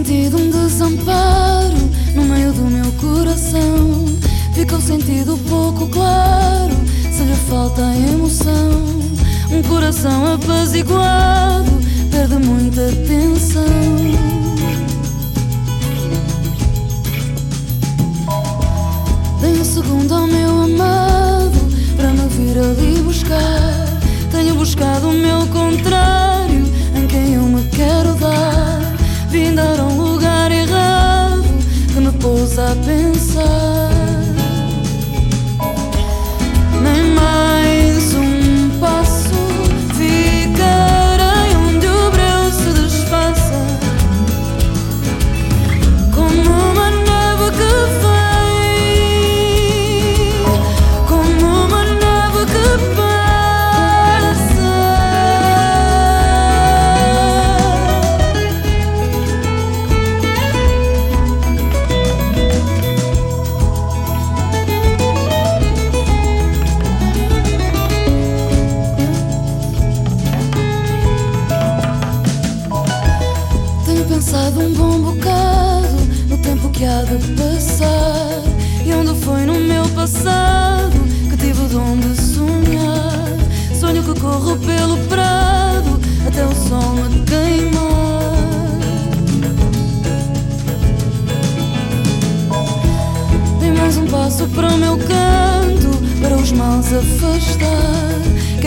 sentido um desamparo no meio do meu coração. Fica o sentido pouco claro se lhe falta emoção. Um coração apaziguado perde muita tensão. Dei um segundo ao meu me pôs a pensar. Um bom bocado no tempo que há de passar e onde foi no meu passado que tive o dom de sonhar. Sonho que corro pelo prado até o sol me queimar. Dei mais um passo para o meu canto, para os males afastar.